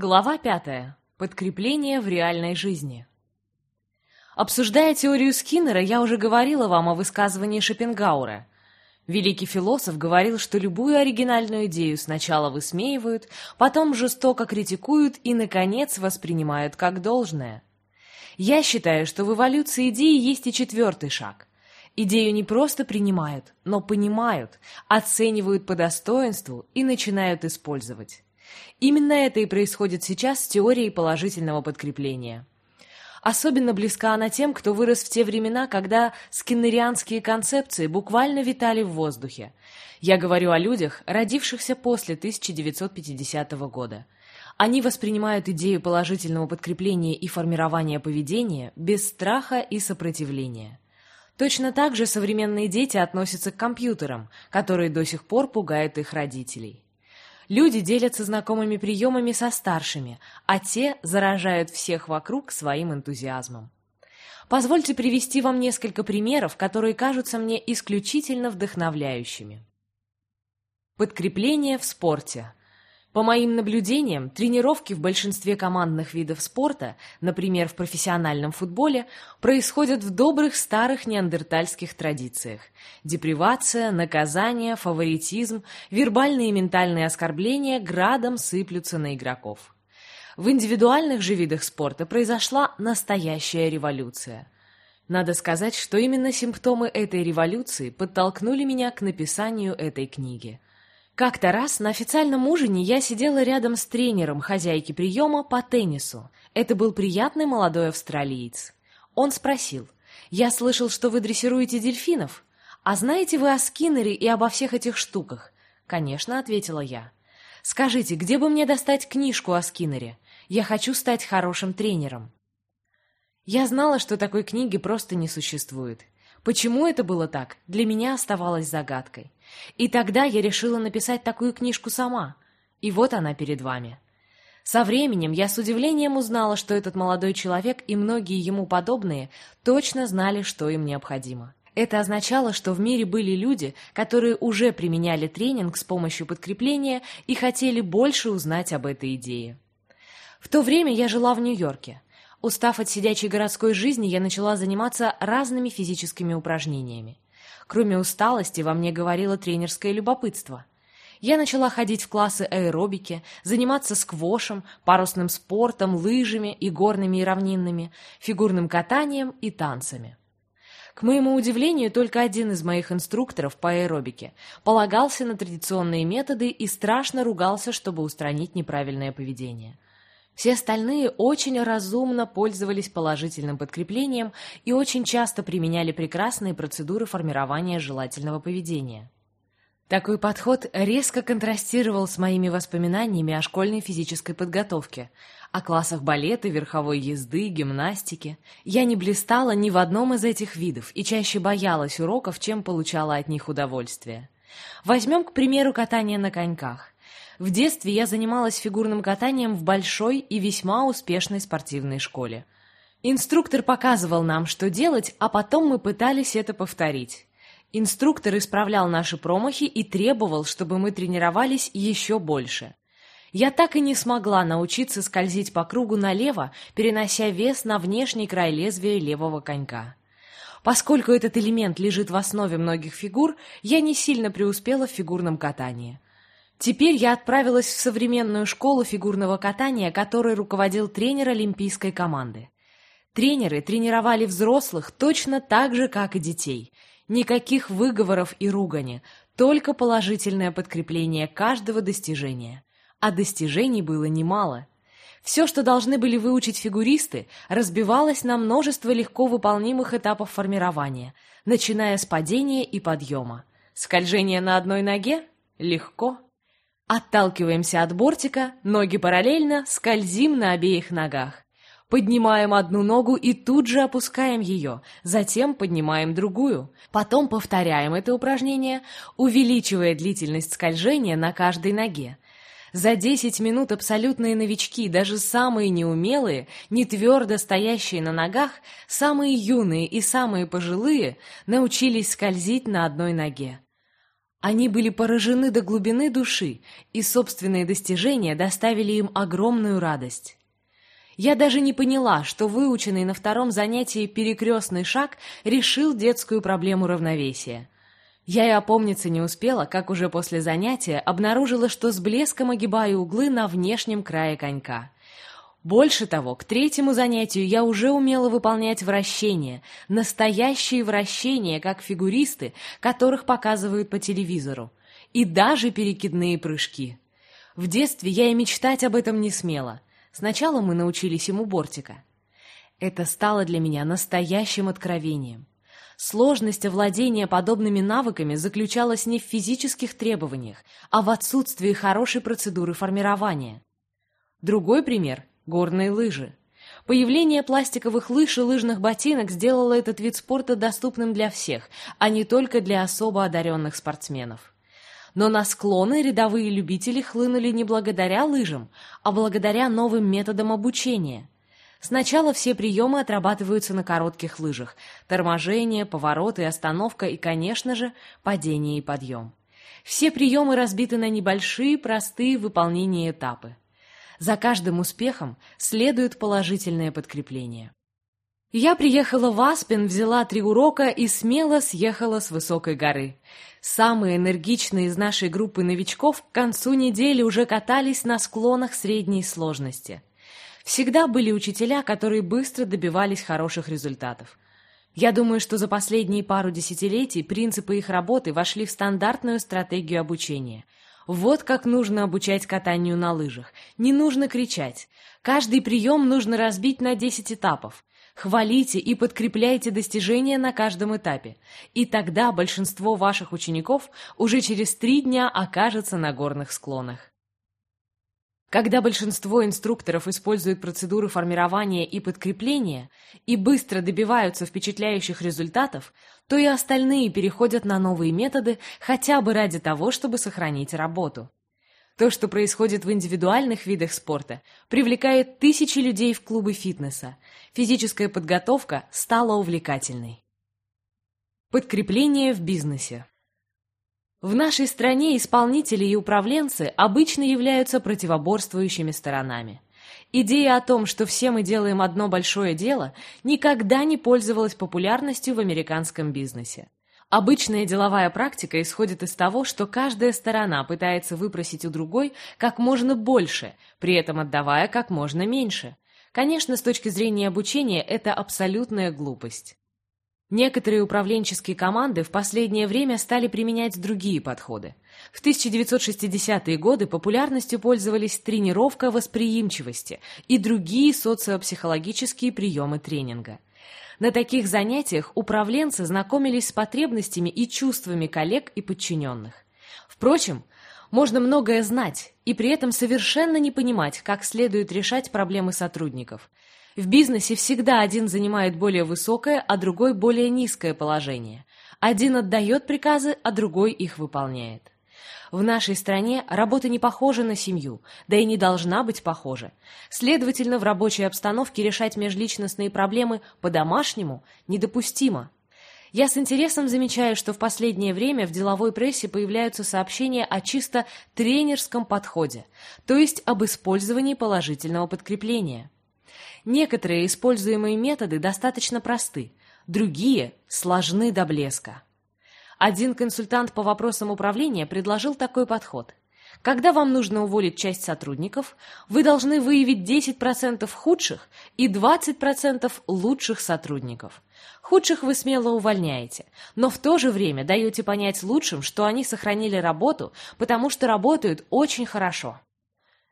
Глава пятая. Подкрепление в реальной жизни. Обсуждая теорию Скиннера, я уже говорила вам о высказывании Шопенгауэра. Великий философ говорил, что любую оригинальную идею сначала высмеивают, потом жестоко критикуют и, наконец, воспринимают как должное. Я считаю, что в эволюции идеи есть и четвертый шаг. Идею не просто принимают, но понимают, оценивают по достоинству и начинают использовать. Именно это и происходит сейчас с теорией положительного подкрепления. Особенно близка она тем, кто вырос в те времена, когда скиннерианские концепции буквально витали в воздухе. Я говорю о людях, родившихся после 1950 года. Они воспринимают идею положительного подкрепления и формирования поведения без страха и сопротивления. Точно так же современные дети относятся к компьютерам, которые до сих пор пугают их родителей. Люди делятся знакомыми приемами со старшими, а те заражают всех вокруг своим энтузиазмом. Позвольте привести вам несколько примеров, которые кажутся мне исключительно вдохновляющими. Подкрепление в спорте. По моим наблюдениям, тренировки в большинстве командных видов спорта, например, в профессиональном футболе, происходят в добрых старых неандертальских традициях. Депривация, наказание, фаворитизм, вербальные и ментальные оскорбления градом сыплются на игроков. В индивидуальных же видах спорта произошла настоящая революция. Надо сказать, что именно симптомы этой революции подтолкнули меня к написанию этой книги – как-то раз на официальном ужине я сидела рядом с тренером хозяйки приема по теннису. Это был приятный молодой австралиец. Он спросил, «Я слышал, что вы дрессируете дельфинов. А знаете вы о Скиннере и обо всех этих штуках?» «Конечно», — ответила я. «Скажите, где бы мне достать книжку о Скиннере? Я хочу стать хорошим тренером». Я знала, что такой книги просто не существует. Почему это было так, для меня оставалось загадкой. И тогда я решила написать такую книжку сама. И вот она перед вами. Со временем я с удивлением узнала, что этот молодой человек и многие ему подобные точно знали, что им необходимо. Это означало, что в мире были люди, которые уже применяли тренинг с помощью подкрепления и хотели больше узнать об этой идее. В то время я жила в Нью-Йорке. Устав от сидячей городской жизни, я начала заниматься разными физическими упражнениями. Кроме усталости, во мне говорило тренерское любопытство. Я начала ходить в классы аэробики, заниматься сквошем, парусным спортом, лыжами и горными и равнинными, фигурным катанием и танцами. К моему удивлению, только один из моих инструкторов по аэробике полагался на традиционные методы и страшно ругался, чтобы устранить неправильное поведение. Все остальные очень разумно пользовались положительным подкреплением и очень часто применяли прекрасные процедуры формирования желательного поведения. Такой подход резко контрастировал с моими воспоминаниями о школьной физической подготовке, о классах балета, верховой езды, гимнастики. Я не блистала ни в одном из этих видов и чаще боялась уроков, чем получала от них удовольствие. Возьмем, к примеру, катание на коньках. В детстве я занималась фигурным катанием в большой и весьма успешной спортивной школе. Инструктор показывал нам, что делать, а потом мы пытались это повторить. Инструктор исправлял наши промахи и требовал, чтобы мы тренировались еще больше. Я так и не смогла научиться скользить по кругу налево, перенося вес на внешний край лезвия левого конька. Поскольку этот элемент лежит в основе многих фигур, я не сильно преуспела в фигурном катании. Теперь я отправилась в современную школу фигурного катания, которой руководил тренер олимпийской команды. Тренеры тренировали взрослых точно так же, как и детей. Никаких выговоров и ругани, только положительное подкрепление каждого достижения. А достижений было немало. Все, что должны были выучить фигуристы, разбивалось на множество легко выполнимых этапов формирования, начиная с падения и подъема. Скольжение на одной ноге – легко. Отталкиваемся от бортика, ноги параллельно, скользим на обеих ногах. Поднимаем одну ногу и тут же опускаем ее, затем поднимаем другую. Потом повторяем это упражнение, увеличивая длительность скольжения на каждой ноге. За 10 минут абсолютные новички, даже самые неумелые, не твердо стоящие на ногах, самые юные и самые пожилые, научились скользить на одной ноге. Они были поражены до глубины души, и собственные достижения доставили им огромную радость. Я даже не поняла, что выученный на втором занятии перекрестный шаг решил детскую проблему равновесия. Я и опомниться не успела, как уже после занятия обнаружила, что с блеском огибаю углы на внешнем крае конька. Больше того, к третьему занятию я уже умела выполнять вращения, настоящие вращения, как фигуристы, которых показывают по телевизору, и даже перекидные прыжки. В детстве я и мечтать об этом не смела. Сначала мы научились ему бортика. Это стало для меня настоящим откровением. Сложность овладения подобными навыками заключалась не в физических требованиях, а в отсутствии хорошей процедуры формирования. Другой пример горные лыжи. Появление пластиковых лыж и лыжных ботинок сделало этот вид спорта доступным для всех, а не только для особо одаренных спортсменов. Но на склоны рядовые любители хлынули не благодаря лыжам, а благодаря новым методам обучения. Сначала все приемы отрабатываются на коротких лыжах – торможение, поворот и остановка и, конечно же, падение и подъем. Все приемы разбиты на небольшие, простые выполнения этапы. За каждым успехом следует положительное подкрепление. Я приехала в Аспен, взяла три урока и смело съехала с высокой горы. Самые энергичные из нашей группы новичков к концу недели уже катались на склонах средней сложности. Всегда были учителя, которые быстро добивались хороших результатов. Я думаю, что за последние пару десятилетий принципы их работы вошли в стандартную стратегию обучения – вот как нужно обучать катанию на лыжах. Не нужно кричать. Каждый прием нужно разбить на 10 этапов. Хвалите и подкрепляйте достижения на каждом этапе. И тогда большинство ваших учеников уже через три дня окажется на горных склонах. Когда большинство инструкторов используют процедуры формирования и подкрепления и быстро добиваются впечатляющих результатов, то и остальные переходят на новые методы хотя бы ради того, чтобы сохранить работу. То, что происходит в индивидуальных видах спорта, привлекает тысячи людей в клубы фитнеса. Физическая подготовка стала увлекательной. Подкрепление в бизнесе в нашей стране исполнители и управленцы обычно являются противоборствующими сторонами. Идея о том, что все мы делаем одно большое дело, никогда не пользовалась популярностью в американском бизнесе. Обычная деловая практика исходит из того, что каждая сторона пытается выпросить у другой как можно больше, при этом отдавая как можно меньше. Конечно, с точки зрения обучения это абсолютная глупость. Некоторые управленческие команды в последнее время стали применять другие подходы. В 1960-е годы популярностью пользовались тренировка восприимчивости и другие социопсихологические приемы тренинга. На таких занятиях управленцы знакомились с потребностями и чувствами коллег и подчиненных. Впрочем, можно многое знать и при этом совершенно не понимать, как следует решать проблемы сотрудников – в бизнесе всегда один занимает более высокое, а другой более низкое положение. Один отдает приказы, а другой их выполняет. В нашей стране работа не похожа на семью, да и не должна быть похожа. Следовательно, в рабочей обстановке решать межличностные проблемы по-домашнему недопустимо. Я с интересом замечаю, что в последнее время в деловой прессе появляются сообщения о чисто тренерском подходе, то есть об использовании положительного подкрепления. Некоторые используемые методы достаточно просты, другие сложны до блеска. Один консультант по вопросам управления предложил такой подход. Когда вам нужно уволить часть сотрудников, вы должны выявить 10% худших и 20% лучших сотрудников. Худших вы смело увольняете, но в то же время даете понять лучшим, что они сохранили работу, потому что работают очень хорошо.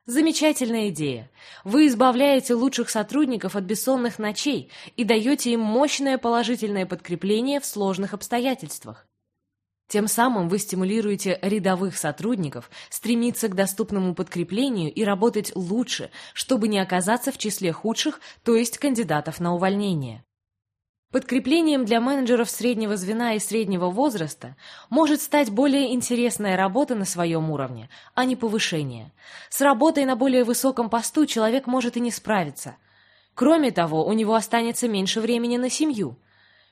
Замечательная идея. Вы избавляете лучших сотрудников от бессонных ночей и даете им мощное положительное подкрепление в сложных обстоятельствах. Тем самым вы стимулируете рядовых сотрудников стремиться к доступному подкреплению и работать лучше, чтобы не оказаться в числе худших, то есть кандидатов на увольнение. Подкреплением для менеджеров среднего звена и среднего возраста может стать более интересная работа на своем уровне, а не повышение. С работой на более высоком посту человек может и не справиться. Кроме того, у него останется меньше времени на семью.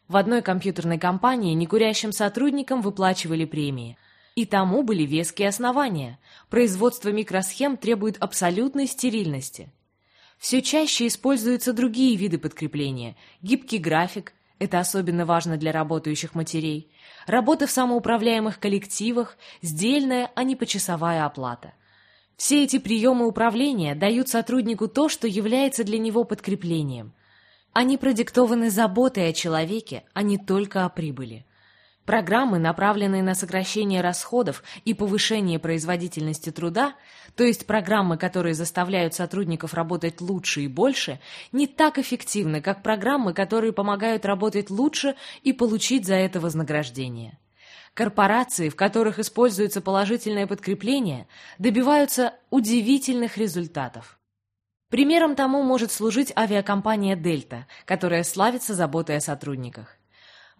В одной компьютерной компании некурящим сотрудникам выплачивали премии. И тому были веские основания. Производство микросхем требует абсолютной стерильности. Все чаще используются другие виды подкрепления. Гибкий график – это особенно важно для работающих матерей. Работа в самоуправляемых коллективах, сдельная, а не почасовая оплата. Все эти приемы управления дают сотруднику то, что является для него подкреплением. Они продиктованы заботой о человеке, а не только о прибыли. Программы, направленные на сокращение расходов и повышение производительности труда, то есть программы, которые заставляют сотрудников работать лучше и больше, не так эффективны, как программы, которые помогают работать лучше и получить за это вознаграждение. Корпорации, в которых используется положительное подкрепление, добиваются удивительных результатов. Примером тому может служить авиакомпания «Дельта», которая славится заботой о сотрудниках.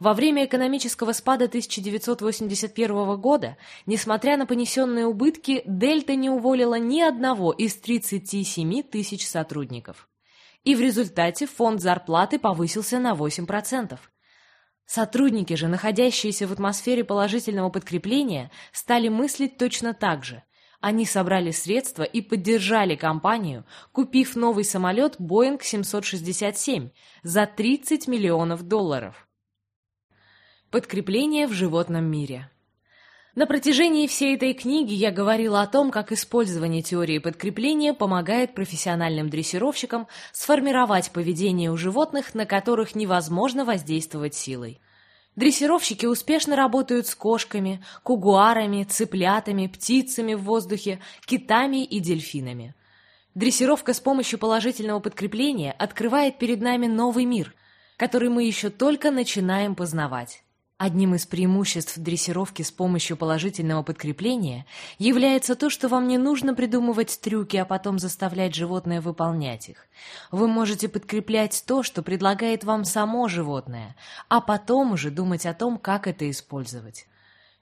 Во время экономического спада 1981 года, несмотря на понесенные убытки, Дельта не уволила ни одного из 37 тысяч сотрудников. И в результате фонд зарплаты повысился на 8%. Сотрудники же, находящиеся в атмосфере положительного подкрепления, стали мыслить точно так же. Они собрали средства и поддержали компанию, купив новый самолет Boeing 767 за 30 миллионов долларов. Подкрепление в животном мире. На протяжении всей этой книги я говорила о том, как использование теории подкрепления помогает профессиональным дрессировщикам сформировать поведение у животных, на которых невозможно воздействовать силой. Дрессировщики успешно работают с кошками, кугуарами, цыплятами, птицами в воздухе, китами и дельфинами. Дрессировка с помощью положительного подкрепления открывает перед нами новый мир, который мы еще только начинаем познавать. Одним из преимуществ дрессировки с помощью положительного подкрепления является то, что вам не нужно придумывать трюки, а потом заставлять животное выполнять их. Вы можете подкреплять то, что предлагает вам само животное, а потом уже думать о том, как это использовать.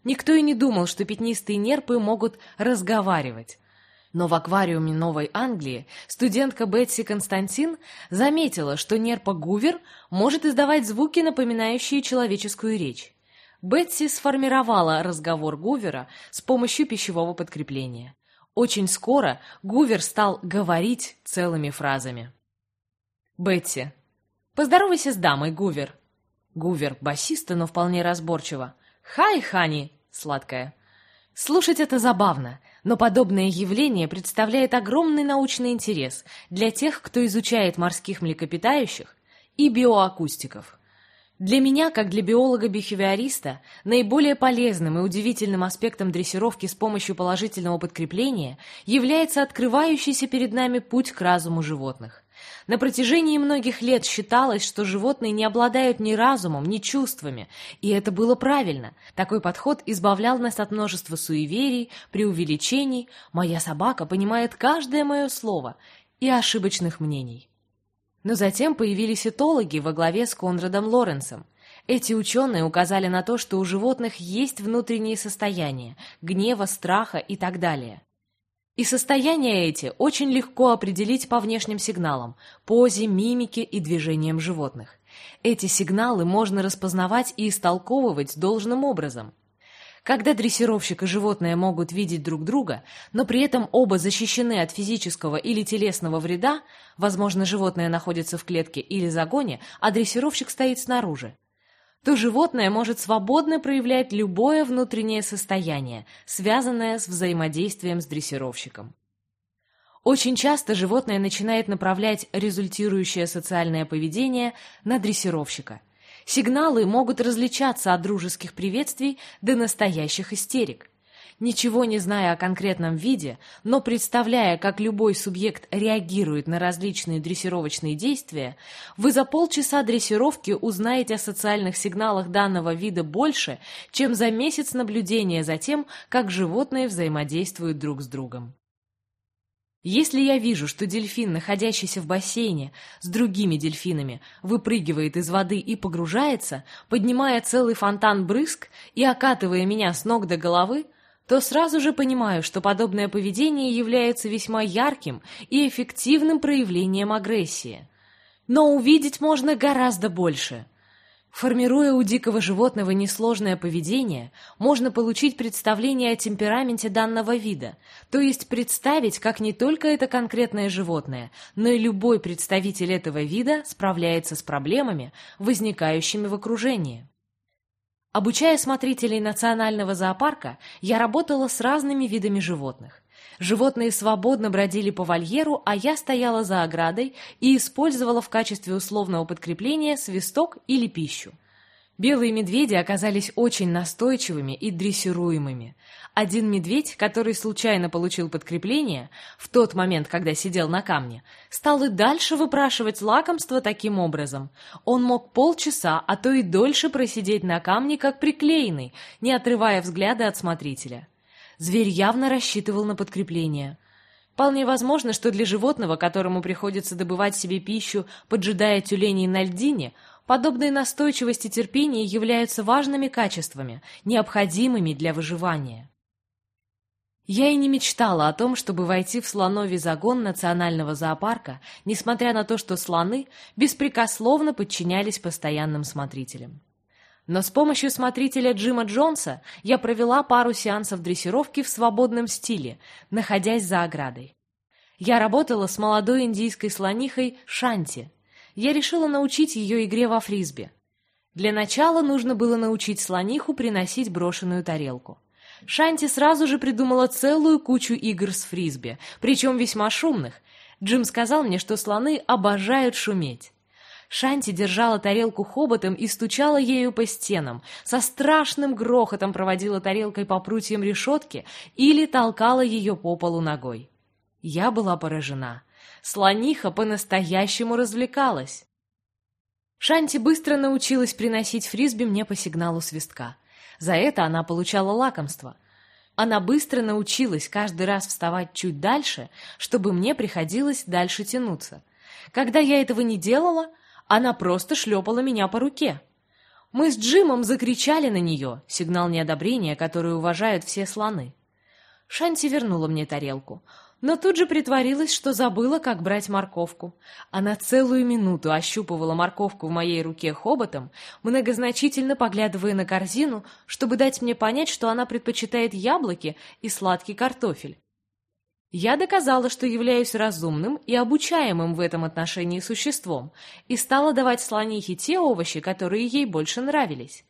Никто и не думал, что пятнистые нерпы могут разговаривать. Но в аквариуме Новой Англии студентка Бетси Константин заметила, что нерпа Гувер может издавать звуки, напоминающие человеческую речь. Бетси сформировала разговор Гувера с помощью пищевого подкрепления. Очень скоро Гувер стал говорить целыми фразами. Бетси. «Поздоровайся с дамой, Гувер». Гувер басиста, но вполне разборчиво. «Хай, Хани!» — сладкая. Слушать это забавно, но подобное явление представляет огромный научный интерес для тех, кто изучает морских млекопитающих и биоакустиков. Для меня, как для биолога-бихевиориста, наиболее полезным и удивительным аспектом дрессировки с помощью положительного подкрепления является открывающийся перед нами путь к разуму животных. На протяжении многих лет считалось, что животные не обладают ни разумом, ни чувствами, и это было правильно. Такой подход избавлял нас от множества суеверий, преувеличений «моя собака понимает каждое мое слово» и ошибочных мнений. Но затем появились этологи во главе с Конрадом Лоренсом. Эти ученые указали на то, что у животных есть внутренние состояния – гнева, страха и так далее. И состояния эти очень легко определить по внешним сигналам, позе, мимике и движениям животных. Эти сигналы можно распознавать и истолковывать должным образом. Когда дрессировщик и животное могут видеть друг друга, но при этом оба защищены от физического или телесного вреда, возможно, животное находится в клетке или загоне, а дрессировщик стоит снаружи, то животное может свободно проявлять любое внутреннее состояние, связанное с взаимодействием с дрессировщиком. Очень часто животное начинает направлять результирующее социальное поведение на дрессировщика. Сигналы могут различаться от дружеских приветствий до настоящих истерик. Ничего не зная о конкретном виде, но представляя, как любой субъект реагирует на различные дрессировочные действия, вы за полчаса дрессировки узнаете о социальных сигналах данного вида больше, чем за месяц наблюдения за тем, как животные взаимодействуют друг с другом. Если я вижу, что дельфин, находящийся в бассейне с другими дельфинами, выпрыгивает из воды и погружается, поднимая целый фонтан брызг и окатывая меня с ног до головы, то сразу же понимаю, что подобное поведение является весьма ярким и эффективным проявлением агрессии. Но увидеть можно гораздо больше. Формируя у дикого животного несложное поведение, можно получить представление о темпераменте данного вида, то есть представить, как не только это конкретное животное, но и любой представитель этого вида справляется с проблемами, возникающими в окружении. Обучая смотрителей национального зоопарка, я работала с разными видами животных. Животные свободно бродили по вольеру, а я стояла за оградой и использовала в качестве условного подкрепления свисток или пищу. Белые медведи оказались очень настойчивыми и дрессируемыми. Один медведь, который случайно получил подкрепление, в тот момент, когда сидел на камне, стал и дальше выпрашивать лакомство таким образом. Он мог полчаса, а то и дольше просидеть на камне, как приклеенный, не отрывая взгляда от смотрителя. Зверь явно рассчитывал на подкрепление. Вполне возможно, что для животного, которому приходится добывать себе пищу, поджидая тюленей на льдине, Подобные настойчивость и терпение являются важными качествами, необходимыми для выживания. Я и не мечтала о том, чтобы войти в слоновий загон национального зоопарка, несмотря на то, что слоны беспрекословно подчинялись постоянным смотрителям. Но с помощью смотрителя Джима Джонса я провела пару сеансов дрессировки в свободном стиле, находясь за оградой. Я работала с молодой индийской слонихой Шанти, я решила научить ее игре во фрисби. Для начала нужно было научить слониху приносить брошенную тарелку. Шанти сразу же придумала целую кучу игр с фрисби, причем весьма шумных. Джим сказал мне, что слоны обожают шуметь. Шанти держала тарелку хоботом и стучала ею по стенам, со страшным грохотом проводила тарелкой по прутьям решетки или толкала ее по полу ногой. Я была поражена слониха по-настоящему развлекалась. Шанти быстро научилась приносить фрисби мне по сигналу свистка. За это она получала лакомство. Она быстро научилась каждый раз вставать чуть дальше, чтобы мне приходилось дальше тянуться. Когда я этого не делала, она просто шлепала меня по руке. Мы с Джимом закричали на нее, сигнал неодобрения, который уважают все слоны. Шанти вернула мне тарелку но тут же притворилась, что забыла, как брать морковку. Она целую минуту ощупывала морковку в моей руке хоботом, многозначительно поглядывая на корзину, чтобы дать мне понять, что она предпочитает яблоки и сладкий картофель. Я доказала, что являюсь разумным и обучаемым в этом отношении существом, и стала давать слонихе те овощи, которые ей больше нравились.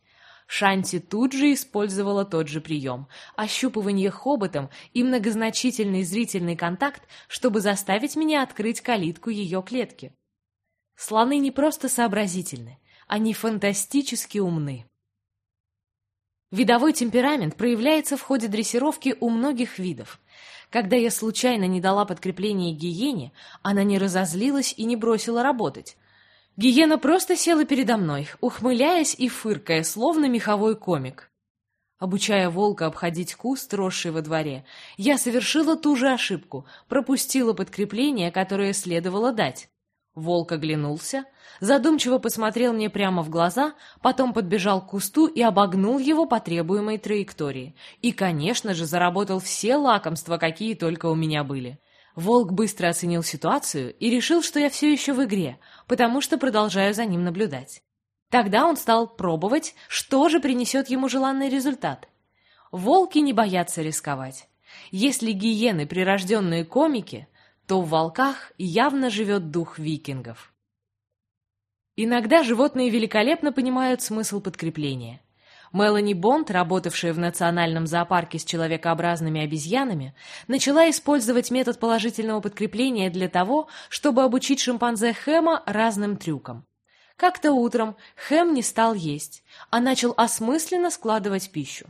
Шанти тут же использовала тот же прием – ощупывание хоботом и многозначительный зрительный контакт, чтобы заставить меня открыть калитку ее клетки. Слоны не просто сообразительны, они фантастически умны. Видовой темперамент проявляется в ходе дрессировки у многих видов. Когда я случайно не дала подкрепление гиене, она не разозлилась и не бросила работать. Гиена просто села передо мной, ухмыляясь и фыркая, словно меховой комик. Обучая волка обходить куст, росший во дворе, я совершила ту же ошибку, пропустила подкрепление, которое следовало дать. Волк оглянулся, задумчиво посмотрел мне прямо в глаза, потом подбежал к кусту и обогнул его по требуемой траектории. И, конечно же, заработал все лакомства, какие только у меня были. Волк быстро оценил ситуацию и решил, что я все еще в игре, потому что продолжаю за ним наблюдать. Тогда он стал пробовать, что же принесет ему желанный результат. Волки не боятся рисковать. Если гиены прирожденные комики, то в волках явно живет дух викингов. Иногда животные великолепно понимают смысл подкрепления. Мелани Бонд, работавшая в национальном зоопарке с человекообразными обезьянами, начала использовать метод положительного подкрепления для того, чтобы обучить шимпанзе Хэма разным трюкам. Как-то утром Хэм не стал есть, а начал осмысленно складывать пищу.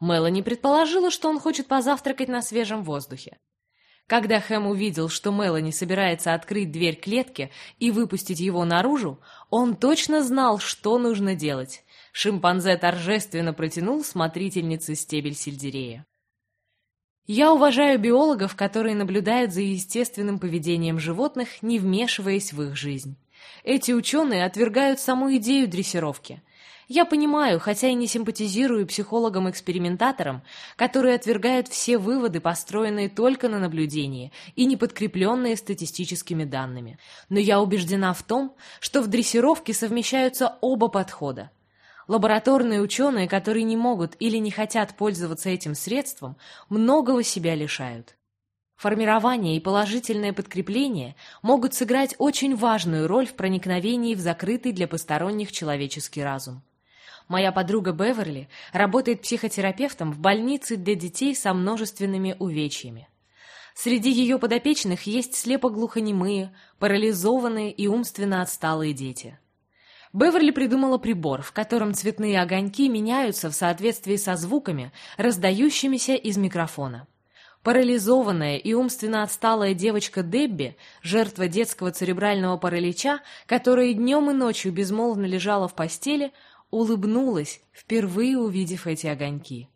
Мелани предположила, что он хочет позавтракать на свежем воздухе. Когда Хэм увидел, что Мелани собирается открыть дверь клетки и выпустить его наружу, он точно знал, что нужно делать. Шимпанзе торжественно протянул смотрительнице стебель сельдерея. Я уважаю биологов, которые наблюдают за естественным поведением животных, не вмешиваясь в их жизнь. Эти ученые отвергают саму идею дрессировки. Я понимаю, хотя и не симпатизирую психологам-экспериментаторам, которые отвергают все выводы, построенные только на наблюдении и не подкрепленные статистическими данными. Но я убеждена в том, что в дрессировке совмещаются оба подхода. Лабораторные ученые, которые не могут или не хотят пользоваться этим средством, многого себя лишают. Формирование и положительное подкрепление могут сыграть очень важную роль в проникновении в закрытый для посторонних человеческий разум. Моя подруга Беверли работает психотерапевтом в больнице для детей со множественными увечьями. Среди ее подопечных есть слепоглухонемые, парализованные и умственно отсталые дети. Беверли придумала прибор, в котором цветные огоньки меняются в соответствии со звуками, раздающимися из микрофона. Парализованная и умственно отсталая девочка Дебби, жертва детского церебрального паралича, которая днем и ночью безмолвно лежала в постели, улыбнулась, впервые увидев эти огоньки.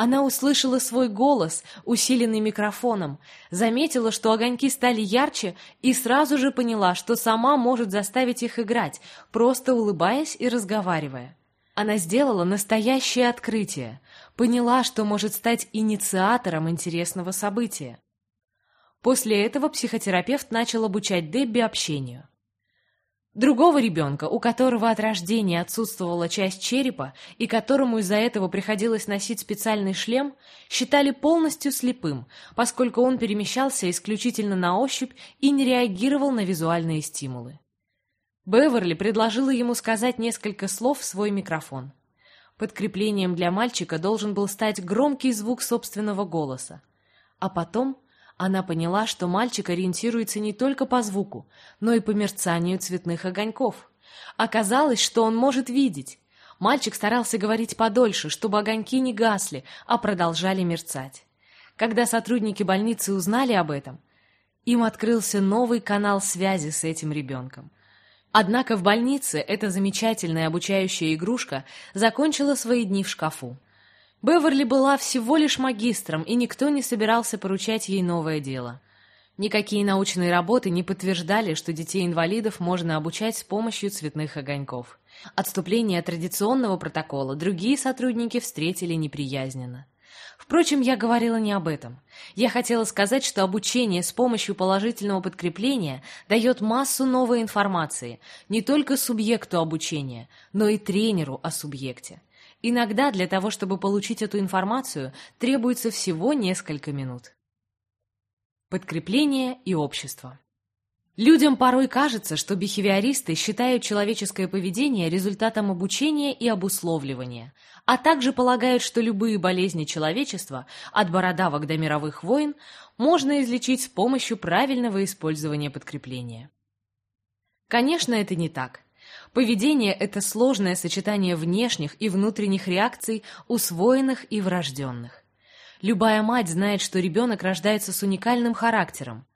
Она услышала свой голос, усиленный микрофоном, заметила, что огоньки стали ярче, и сразу же поняла, что сама может заставить их играть, просто улыбаясь и разговаривая. Она сделала настоящее открытие, поняла, что может стать инициатором интересного события. После этого психотерапевт начал обучать Дебби общению. Другого ребенка, у которого от рождения отсутствовала часть черепа и которому из-за этого приходилось носить специальный шлем, считали полностью слепым, поскольку он перемещался исключительно на ощупь и не реагировал на визуальные стимулы. Беверли предложила ему сказать несколько слов в свой микрофон. Подкреплением для мальчика должен был стать громкий звук собственного голоса. А потом она поняла, что мальчик ориентируется не только по звуку, но и по мерцанию цветных огоньков. Оказалось, что он может видеть. Мальчик старался говорить подольше, чтобы огоньки не гасли, а продолжали мерцать. Когда сотрудники больницы узнали об этом, им открылся новый канал связи с этим ребенком. Однако в больнице эта замечательная обучающая игрушка закончила свои дни в шкафу. Беверли была всего лишь магистром, и никто не собирался поручать ей новое дело. Никакие научные работы не подтверждали, что детей-инвалидов можно обучать с помощью цветных огоньков. Отступление от традиционного протокола другие сотрудники встретили неприязненно. Впрочем, я говорила не об этом. Я хотела сказать, что обучение с помощью положительного подкрепления дает массу новой информации не только субъекту обучения, но и тренеру о субъекте. Иногда для того, чтобы получить эту информацию, требуется всего несколько минут. Подкрепление и общество. Людям порой кажется, что бихевиористы считают человеческое поведение результатом обучения и обусловливания, а также полагают, что любые болезни человечества, от бородавок до мировых войн, можно излечить с помощью правильного использования подкрепления. Конечно, это не так. Поведение – это сложное сочетание внешних и внутренних реакций, усвоенных и врожденных. Любая мать знает, что ребенок рождается с уникальным характером.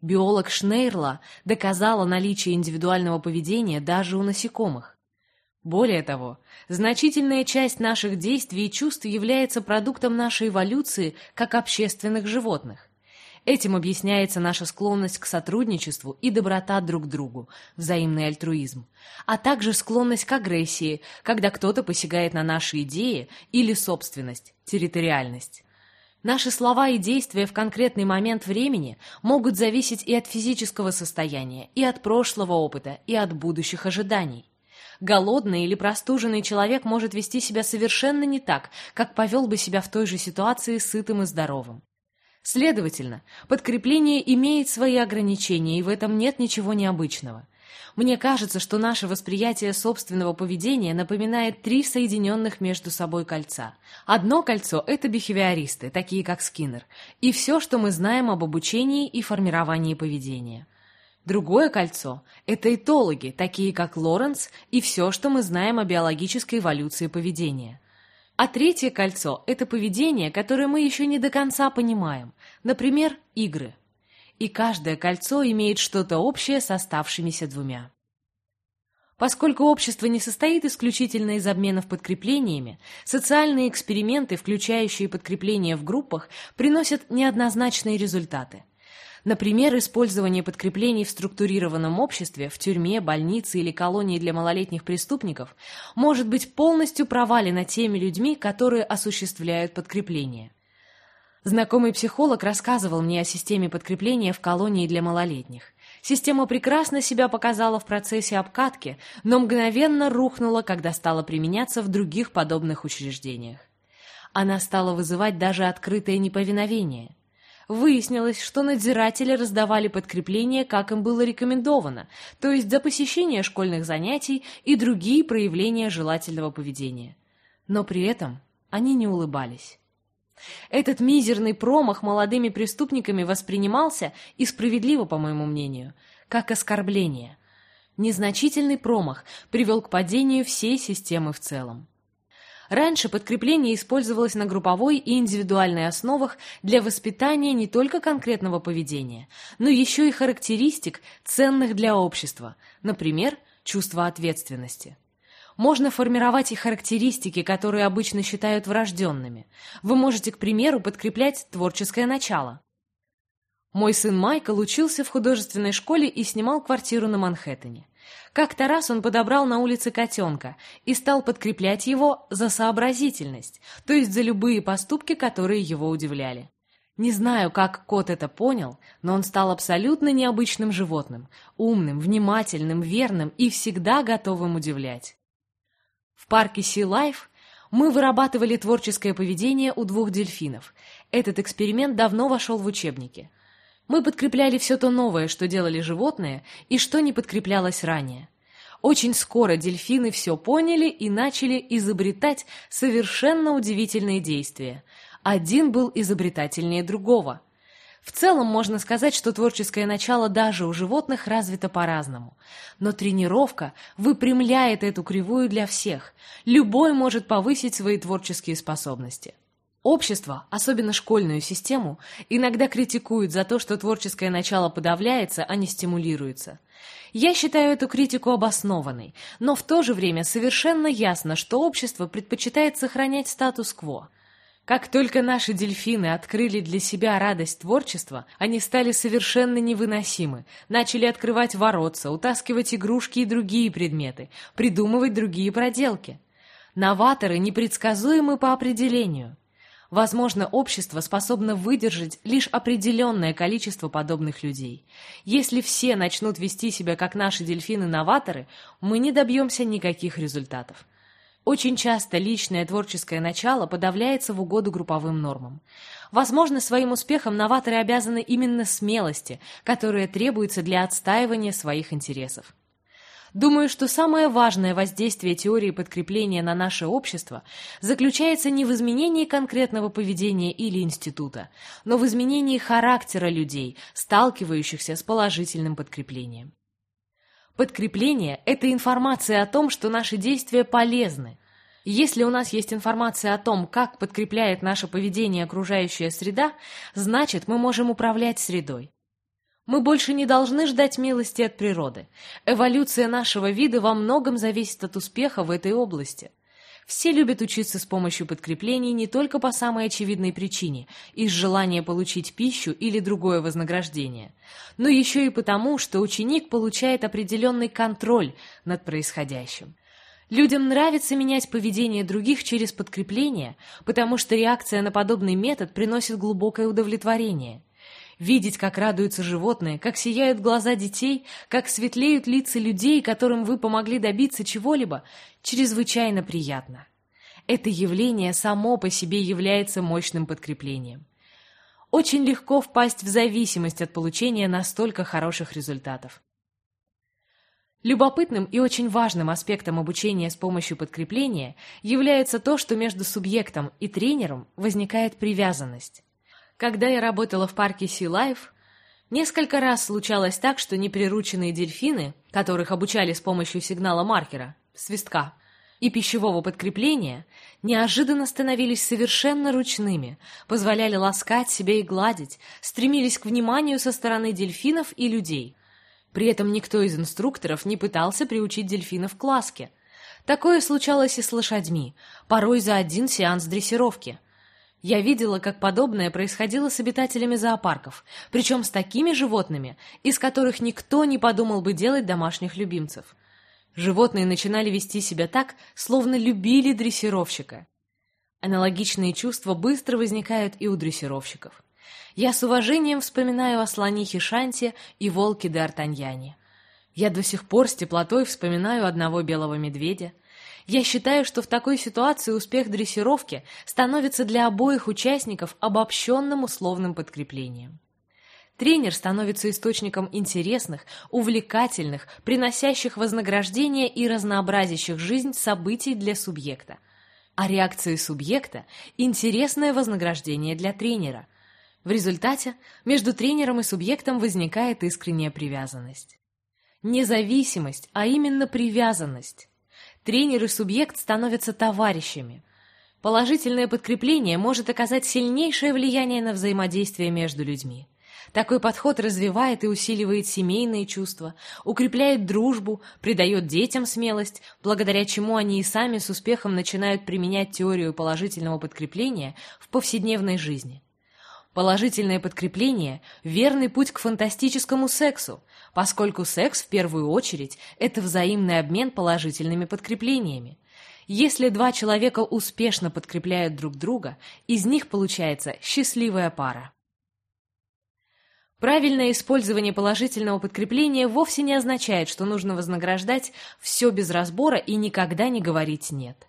Биолог Шнейрла доказала наличие индивидуального поведения даже у насекомых. Более того, значительная часть наших действий и чувств является продуктом нашей эволюции как общественных животных. Этим объясняется наша склонность к сотрудничеству и доброта друг к другу, взаимный альтруизм, а также склонность к агрессии, когда кто-то посягает на наши идеи или собственность, территориальность. Наши слова и действия в конкретный момент времени могут зависеть и от физического состояния, и от прошлого опыта, и от будущих ожиданий. Голодный или простуженный человек может вести себя совершенно не так, как повел бы себя в той же ситуации сытым и здоровым. Следовательно, подкрепление имеет свои ограничения, и в этом нет ничего необычного. Мне кажется, что наше восприятие собственного поведения напоминает три соединенных между собой кольца. Одно кольцо – это бихевиористы, такие как Скиннер, и все, что мы знаем об обучении и формировании поведения. Другое кольцо – это этологи, такие как Лоренс, и все, что мы знаем о биологической эволюции поведения. А третье кольцо – это поведение, которое мы еще не до конца понимаем, например, игры. И каждое кольцо имеет что-то общее с оставшимися двумя. Поскольку общество не состоит исключительно из обменов подкреплениями, социальные эксперименты, включающие подкрепления в группах, приносят неоднозначные результаты. Например, использование подкреплений в структурированном обществе, в тюрьме, больнице или колонии для малолетних преступников может быть полностью провалено теми людьми, которые осуществляют подкрепление. Знакомый психолог рассказывал мне о системе подкрепления в колонии для малолетних. Система прекрасно себя показала в процессе обкатки, но мгновенно рухнула, когда стала применяться в других подобных учреждениях. Она стала вызывать даже открытое неповиновение – Выяснилось, что надзиратели раздавали подкрепление, как им было рекомендовано, то есть за посещение школьных занятий и другие проявления желательного поведения. Но при этом они не улыбались. Этот мизерный промах молодыми преступниками воспринимался, и справедливо, по моему мнению, как оскорбление. Незначительный промах привел к падению всей системы в целом. Раньше подкрепление использовалось на групповой и индивидуальной основах для воспитания не только конкретного поведения, но еще и характеристик, ценных для общества, например, чувства ответственности. Можно формировать и характеристики, которые обычно считают врожденными. Вы можете, к примеру, подкреплять творческое начало. Мой сын Майкл учился в художественной школе и снимал квартиру на Манхэттене. Как-то раз он подобрал на улице котенка и стал подкреплять его за сообразительность, то есть за любые поступки, которые его удивляли. Не знаю, как кот это понял, но он стал абсолютно необычным животным, умным, внимательным, верным и всегда готовым удивлять. В парке Sea Life мы вырабатывали творческое поведение у двух дельфинов. Этот эксперимент давно вошел в учебники – мы подкрепляли все то новое, что делали животные, и что не подкреплялось ранее. Очень скоро дельфины все поняли и начали изобретать совершенно удивительные действия. Один был изобретательнее другого. В целом можно сказать, что творческое начало даже у животных развито по-разному. Но тренировка выпрямляет эту кривую для всех. Любой может повысить свои творческие способности. Общество, особенно школьную систему, иногда критикует за то, что творческое начало подавляется, а не стимулируется. Я считаю эту критику обоснованной, но в то же время совершенно ясно, что общество предпочитает сохранять статус-кво. Как только наши дельфины открыли для себя радость творчества, они стали совершенно невыносимы, начали открывать воротца, утаскивать игрушки и другие предметы, придумывать другие проделки. Новаторы непредсказуемы по определению – Возможно, общество способно выдержать лишь определенное количество подобных людей. Если все начнут вести себя как наши дельфины-новаторы, мы не добьемся никаких результатов. Очень часто личное творческое начало подавляется в угоду групповым нормам. Возможно, своим успехом новаторы обязаны именно смелости, которая требуется для отстаивания своих интересов. Думаю, что самое важное воздействие теории подкрепления на наше общество заключается не в изменении конкретного поведения или института, но в изменении характера людей, сталкивающихся с положительным подкреплением. Подкрепление – это информация о том, что наши действия полезны. Если у нас есть информация о том, как подкрепляет наше поведение окружающая среда, значит, мы можем управлять средой. Мы больше не должны ждать милости от природы. Эволюция нашего вида во многом зависит от успеха в этой области. Все любят учиться с помощью подкреплений не только по самой очевидной причине, из желания получить пищу или другое вознаграждение, но еще и потому, что ученик получает определенный контроль над происходящим. Людям нравится менять поведение других через подкрепление, потому что реакция на подобный метод приносит глубокое удовлетворение – Видеть, как радуются животные, как сияют глаза детей, как светлеют лица людей, которым вы помогли добиться чего-либо, чрезвычайно приятно. Это явление само по себе является мощным подкреплением. Очень легко впасть в зависимость от получения настолько хороших результатов. Любопытным и очень важным аспектом обучения с помощью подкрепления является то, что между субъектом и тренером возникает привязанность. Когда я работала в парке Sea Life, несколько раз случалось так, что неприрученные дельфины, которых обучали с помощью сигнала маркера, свистка, и пищевого подкрепления, неожиданно становились совершенно ручными, позволяли ласкать себя и гладить, стремились к вниманию со стороны дельфинов и людей. При этом никто из инструкторов не пытался приучить дельфинов к ласке. Такое случалось и с лошадьми, порой за один сеанс дрессировки. Я видела, как подобное происходило с обитателями зоопарков, причем с такими животными, из которых никто не подумал бы делать домашних любимцев. Животные начинали вести себя так, словно любили дрессировщика. Аналогичные чувства быстро возникают и у дрессировщиков. Я с уважением вспоминаю о слонихе Шанте и волке де Артаньяне. Я до сих пор с теплотой вспоминаю одного белого медведя, я считаю, что в такой ситуации успех дрессировки становится для обоих участников обобщенным условным подкреплением. Тренер становится источником интересных, увлекательных, приносящих вознаграждение и разнообразящих жизнь событий для субъекта. А реакции субъекта – интересное вознаграждение для тренера. В результате между тренером и субъектом возникает искренняя привязанность. Независимость, а именно привязанность тренер и субъект становятся товарищами. Положительное подкрепление может оказать сильнейшее влияние на взаимодействие между людьми. Такой подход развивает и усиливает семейные чувства, укрепляет дружбу, придает детям смелость, благодаря чему они и сами с успехом начинают применять теорию положительного подкрепления в повседневной жизни. Положительное подкрепление – верный путь к фантастическому сексу, поскольку секс в первую очередь – это взаимный обмен положительными подкреплениями. Если два человека успешно подкрепляют друг друга, из них получается счастливая пара. Правильное использование положительного подкрепления вовсе не означает, что нужно вознаграждать все без разбора и никогда не говорить «нет».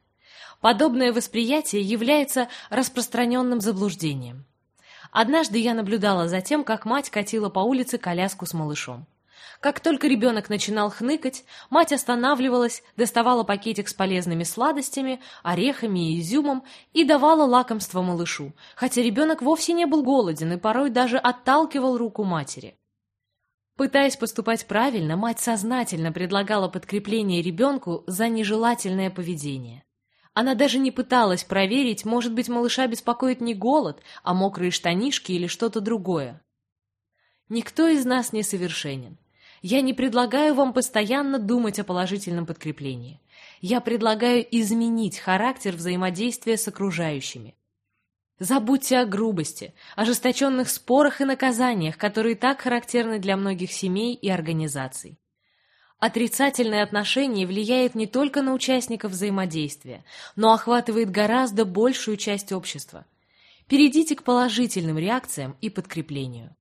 Подобное восприятие является распространенным заблуждением. Однажды я наблюдала за тем, как мать катила по улице коляску с малышом. Как только ребенок начинал хныкать, мать останавливалась, доставала пакетик с полезными сладостями, орехами и изюмом и давала лакомство малышу, хотя ребенок вовсе не был голоден и порой даже отталкивал руку матери. Пытаясь поступать правильно, мать сознательно предлагала подкрепление ребенку за нежелательное поведение. Она даже не пыталась проверить, может быть, малыша беспокоит не голод, а мокрые штанишки или что-то другое. Никто из нас не совершенен. Я не предлагаю вам постоянно думать о положительном подкреплении. Я предлагаю изменить характер взаимодействия с окружающими. Забудьте о грубости, ожесточенных спорах и наказаниях, которые так характерны для многих семей и организаций. Отрицательное отношение влияет не только на участников взаимодействия, но охватывает гораздо большую часть общества. Перейдите к положительным реакциям и подкреплению.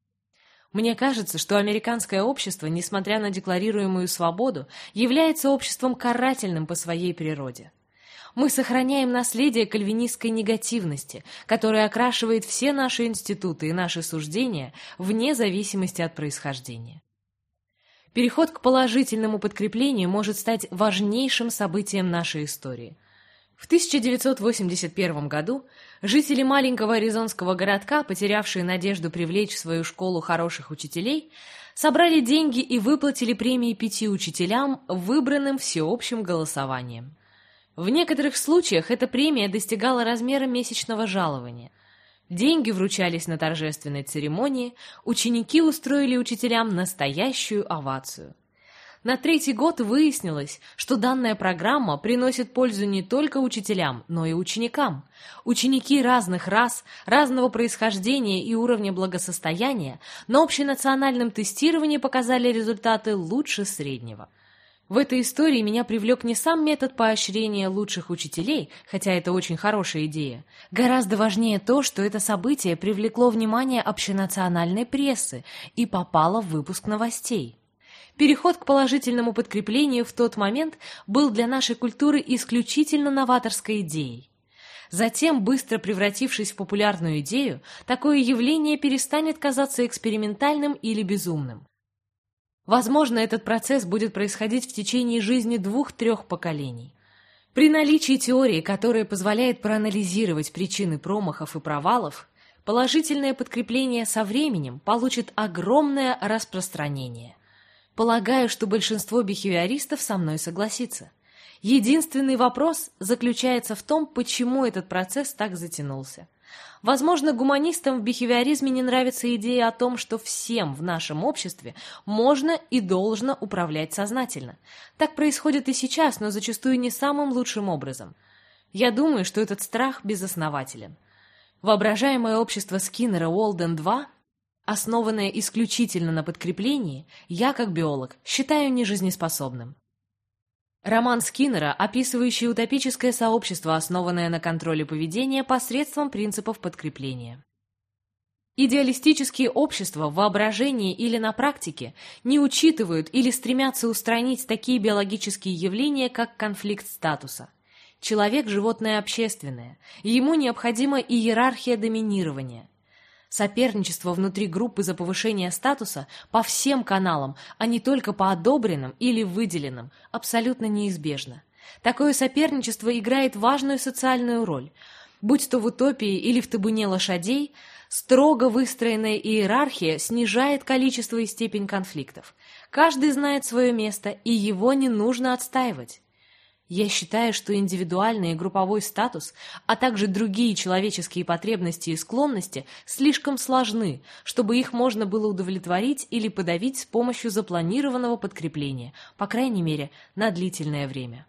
Мне кажется, что американское общество, несмотря на декларируемую свободу, является обществом карательным по своей природе. Мы сохраняем наследие кальвинистской негативности, которое окрашивает все наши институты и наши суждения вне зависимости от происхождения. Переход к положительному подкреплению может стать важнейшим событием нашей истории. В 1981 году жители маленького аризонского городка, потерявшие надежду привлечь в свою школу хороших учителей, собрали деньги и выплатили премии пяти учителям, выбранным всеобщим голосованием. В некоторых случаях эта премия достигала размера месячного жалования – Деньги вручались на торжественной церемонии, ученики устроили учителям настоящую овацию. На третий год выяснилось, что данная программа приносит пользу не только учителям, но и ученикам. Ученики разных рас, разного происхождения и уровня благосостояния на общенациональном тестировании показали результаты лучше среднего – в этой истории меня привлек не сам метод поощрения лучших учителей, хотя это очень хорошая идея. Гораздо важнее то, что это событие привлекло внимание общенациональной прессы и попало в выпуск новостей. Переход к положительному подкреплению в тот момент был для нашей культуры исключительно новаторской идеей. Затем, быстро превратившись в популярную идею, такое явление перестанет казаться экспериментальным или безумным. Возможно, этот процесс будет происходить в течение жизни двух-трех поколений. При наличии теории, которая позволяет проанализировать причины промахов и провалов, положительное подкрепление со временем получит огромное распространение. Полагаю, что большинство бихевиористов со мной согласится. Единственный вопрос заключается в том, почему этот процесс так затянулся. Возможно, гуманистам в бихевиоризме не нравится идея о том, что всем в нашем обществе можно и должно управлять сознательно. Так происходит и сейчас, но зачастую не самым лучшим образом. Я думаю, что этот страх безоснователен. Воображаемое общество Скиннера Уолден-2, основанное исключительно на подкреплении, я, как биолог, считаю нежизнеспособным. Роман Скиннера, описывающий утопическое сообщество, основанное на контроле поведения посредством принципов подкрепления. Идеалистические общества в воображении или на практике не учитывают или стремятся устранить такие биологические явления, как конфликт статуса. Человек – животное общественное, ему необходима иерархия доминирования – Соперничество внутри группы за повышение статуса по всем каналам, а не только по одобренным или выделенным, абсолютно неизбежно. Такое соперничество играет важную социальную роль. Будь то в утопии или в табуне лошадей, строго выстроенная иерархия снижает количество и степень конфликтов. Каждый знает свое место, и его не нужно отстаивать. Я считаю, что индивидуальный и групповой статус, а также другие человеческие потребности и склонности слишком сложны, чтобы их можно было удовлетворить или подавить с помощью запланированного подкрепления, по крайней мере, на длительное время.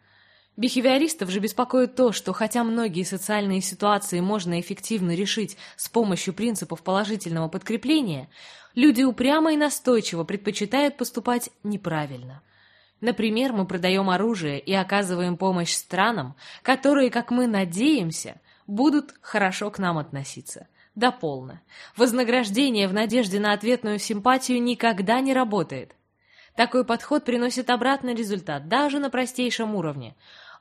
Бихевиористов же беспокоит то, что хотя многие социальные ситуации можно эффективно решить с помощью принципов положительного подкрепления, люди упрямо и настойчиво предпочитают поступать неправильно – Например, мы продаем оружие и оказываем помощь странам, которые, как мы надеемся, будут хорошо к нам относиться. Да полно. Вознаграждение в надежде на ответную симпатию никогда не работает. Такой подход приносит обратный результат, даже на простейшем уровне.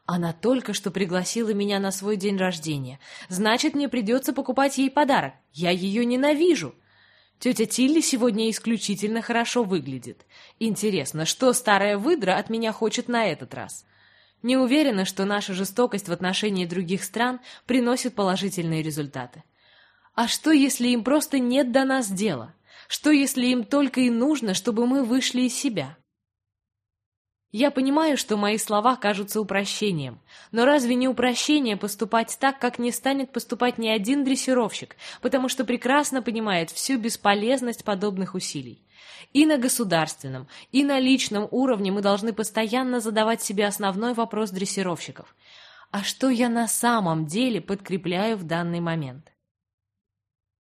Она только что пригласила меня на свой день рождения. Значит, мне придется покупать ей подарок. Я ее ненавижу. Тетя Тилли сегодня исключительно хорошо выглядит. Интересно, что старая выдра от меня хочет на этот раз? Не уверена, что наша жестокость в отношении других стран приносит положительные результаты. А что, если им просто нет до нас дела? Что, если им только и нужно, чтобы мы вышли из себя? Я понимаю, что мои слова кажутся упрощением, но разве не упрощение поступать так, как не станет поступать ни один дрессировщик, потому что прекрасно понимает всю бесполезность подобных усилий? И на государственном, и на личном уровне мы должны постоянно задавать себе основной вопрос дрессировщиков. А что я на самом деле подкрепляю в данный момент?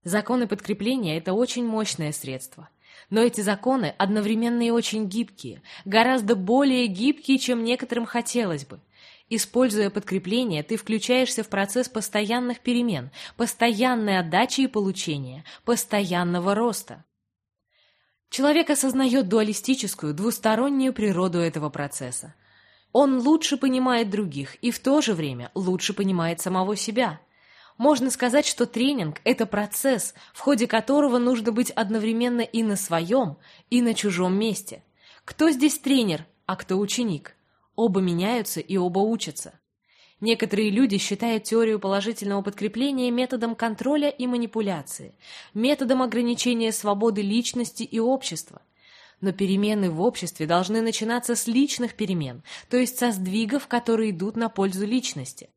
Законы подкрепления – это очень мощное средство. Но эти законы одновременно и очень гибкие, гораздо более гибкие, чем некоторым хотелось бы. Используя подкрепление, ты включаешься в процесс постоянных перемен, постоянной отдачи и получения, постоянного роста. Человек осознает дуалистическую, двустороннюю природу этого процесса. Он лучше понимает других и в то же время лучше понимает самого себя – можно сказать, что тренинг – это процесс, в ходе которого нужно быть одновременно и на своем, и на чужом месте. Кто здесь тренер, а кто ученик? Оба меняются и оба учатся. Некоторые люди считают теорию положительного подкрепления методом контроля и манипуляции, методом ограничения свободы личности и общества. Но перемены в обществе должны начинаться с личных перемен, то есть со сдвигов, которые идут на пользу личности.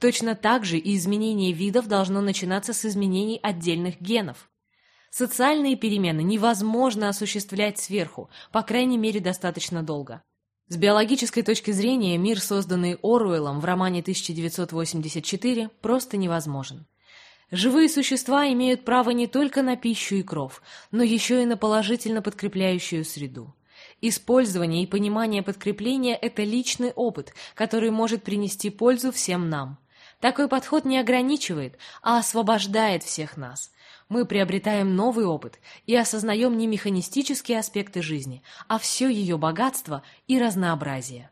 Точно так же и изменение видов должно начинаться с изменений отдельных генов. Социальные перемены невозможно осуществлять сверху, по крайней мере достаточно долго. С биологической точки зрения мир, созданный Оруэллом в романе 1984, просто невозможен. Живые существа имеют право не только на пищу и кров, но еще и на положительно подкрепляющую среду. Использование и понимание подкрепления – это личный опыт, который может принести пользу всем нам. Такой подход не ограничивает, а освобождает всех нас. Мы приобретаем новый опыт и осознаем не механистические аспекты жизни, а все ее богатство и разнообразие.